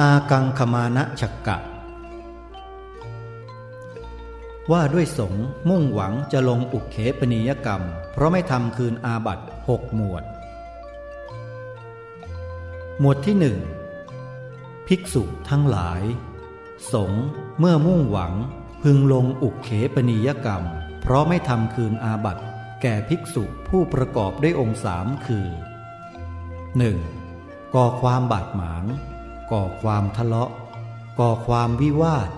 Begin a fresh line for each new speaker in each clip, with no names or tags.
อากังขมานะฉักกะ ว่าด้วยสงมุ่งหวังจะลงอุเขปนิยกรรม เพราะไม่ทำคืนอาบัตหกหมวด หมวดที่หนึ่งภิกษุทั้งหลาย สงเมื่อมุ่งหวังพึงลงอุเขปนิยกรรม เพราะไม่ทำคืนอาบัตแก่ภิกษุผู้ประกอบด้วยองค์สามคือ 1. ก่อความบาดหมาง ก่อความทะเลาะ ก่อความวิวาท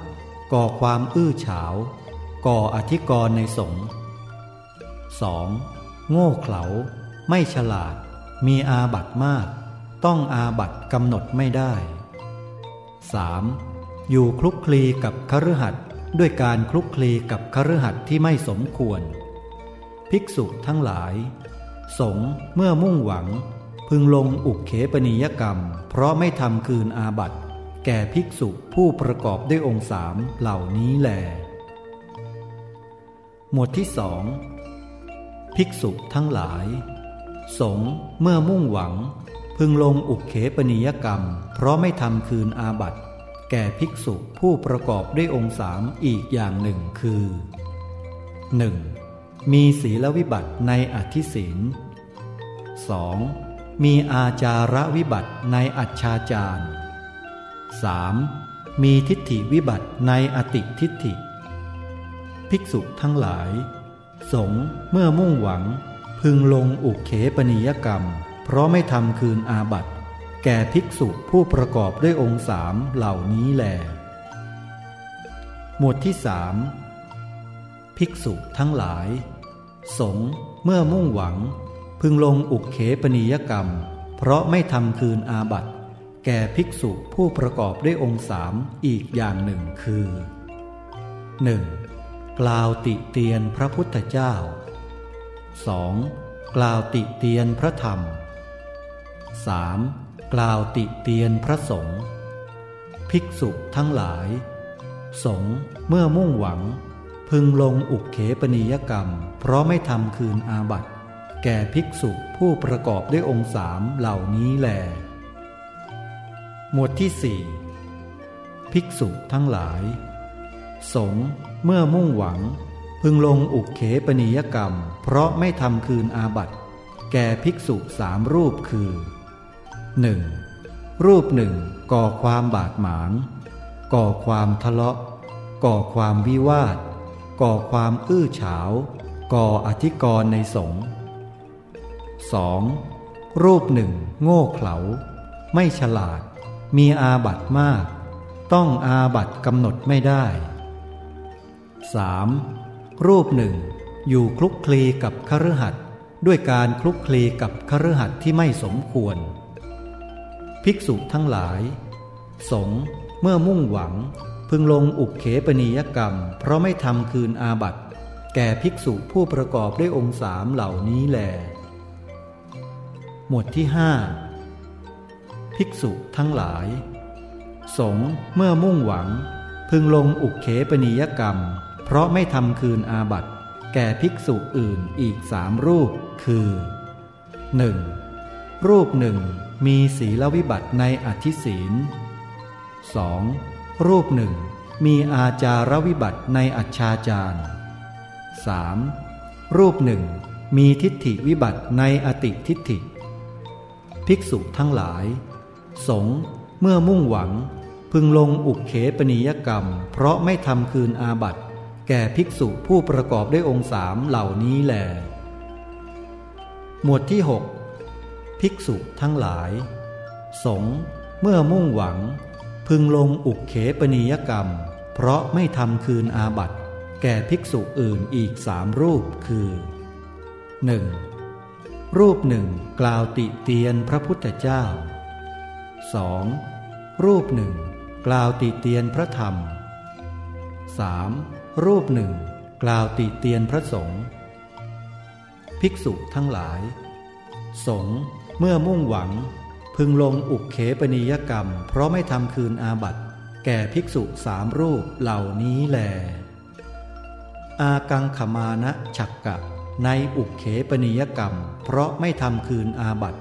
ก่อความอื้อฉาว ก่ออธิกรณ์ในสงฆ์ 2. โง่เขลา ไม่ฉลาด มีอาบัตมาก ต้องอาบัตกำหนดไม่ได้ 3. อยู่คลุกคลีกับคฤหัสถ์ด้วยการคลุกคลีกับคฤหัสถ์ที่ไม่สมควร ภิกษุทั้งหลาย สงฆ์เมื่อมุ่งหวัง พึงลงอุกเขปนิยกรรม เพราะไม่ทำคืนอาบัตแก่ภิกษุผู้ประกอบด้วยองค์สามเหล่านี้แล หมวดที่สองภิกษุทั้งหลาย สงเมื่อมุ่งหวัง พึงลงอุกเขปนิยกรรม เพราะไม่ทำคืนอาบัตแก่ภิกษุผู้ประกอบด้วยองค์สามอีกอย่างหนึ่งคือ 1. มีศีลวิบัติในอธิศีล 2. มีอาจาระวิบัติในอัจฉาจาร 3. มีทิฏฐิวิบัติในอติทิฏฐิ ภิกษุทั้งหลาย สงเมื่อมุ่งหวัง พึงลงอุเขปนิยกรรม เพราะไม่ทำคืนอาบัติ แก่ภิกษุผู้ประกอบด้วยองค์สามเหล่านี้แลหมวดที่สามภิกษุทั้งหลาย สงเมื่อมุ่งหวัง พึงลงอุกเขปนิยกรรม เพราะไม่ทำคืนอาบัติ แก่ภิกษุผู้ประกอบด้วยองค์สามอีกอย่างหนึ่งคือ 1. กล่าวติเตียนพระพุทธเจ้า 2. กล่าวติเตียนพระธรรม 3. กล่าวติเตียนพระสงฆ์ภิกษุทั้งหลาย สงเมื่อมุ่งหวัง พึงลงอุกเขปนิยกรรม เพราะไม่ทำคืนอาบัติ แก่ภิกษุผู้ประกอบด้วยองค์สามเหล่านี้แล หมวดที่สี่ภิกษุทั้งหลาย สงเมื่อมุ่งหวัง พึงลงอุกเขปนิยกรรม เพราะไม่ทำคืนอาบัติแก่ภิกษุสามรูปคือ 1. รูปหนึ่งก่อความบาดหมาง ก่อความทะเลาะ ก่อความวิวาท ก่อความอื้อฉาว ก่ออธิกรณ์ในสงฆ์ 2. รูปหนึ่ง โง่เขลา ไม่ฉลาด มีอาบัตมาก ต้องอาบัตกำหนดไม่ได้ 3. รูปหนึ่ง อยู่คลุกคลีกับคฤหัสถ์ด้วยการคลุกคลีกับคฤหัสถ์ที่ไม่สมควร ภิกษุทั้งหลาย สงเมื่อมุ่งหวัง พึงลงอุกเขปนิยกรรม เพราะไม่ทำคืนอาบัตแก่ภิกษุผู้ประกอบด้วยองค์สามเหล่านี้แล มวดที่ห้าภิกษุทั้งหลาย สงเมื่อมุ่งหวัง พึงลงอุกเขปนิยกรรม เพราะไม่ทำคืนอาบัตแก่ภิกษุอื่นอีกสามรูป คือ 1. รูปหนึ่งมีศีลวิบัติในอธิศีล 2. รูปหนึ่งมีอาจารวิบัติในอัจฉาจาร 3. รูปหนึ่งมีทิฏฐิวิบัติในอติทิฏฐิ ภิกษุทั้งหลาย สงเมื่อมุ่งหวัง พึงลงอุกเขปนิยกรรม เพราะไม่ทำคืนอาบัติ แก่ภิกษุผู้ประกอบด้วยองค์สามเหล่านี้แลหมวดที่ 6 ภิกษุทั้งหลาย สงเมื่อมุ่งหวัง พึงลงอุกเขปนิยกรรม เพราะไม่ทำคืนอาบัติ แก่ภิกษุอื่นอีกสามรูปคือ 1. รูปหนึ่งกล่าวติเตียนพระพุทธเจ้า 2. รูปหนึ่งกล่าวติเตียนพระธรรม 3. รูปหนึ่งกล่าวติเตียนพระสงฆ์ภิกษุทั้งหลาย สงฆ์เมื่อมุ่งหวัง พึงลงอุกเขปนิยกรรม เพราะไม่ทำคืนอาบัติ แก่ภิกษุสามรูปเหล่านี้แล อากังขมานะฉักกะ ในอุกเขปนิยกรรม เพราะไม่ทำคืนอาบัติ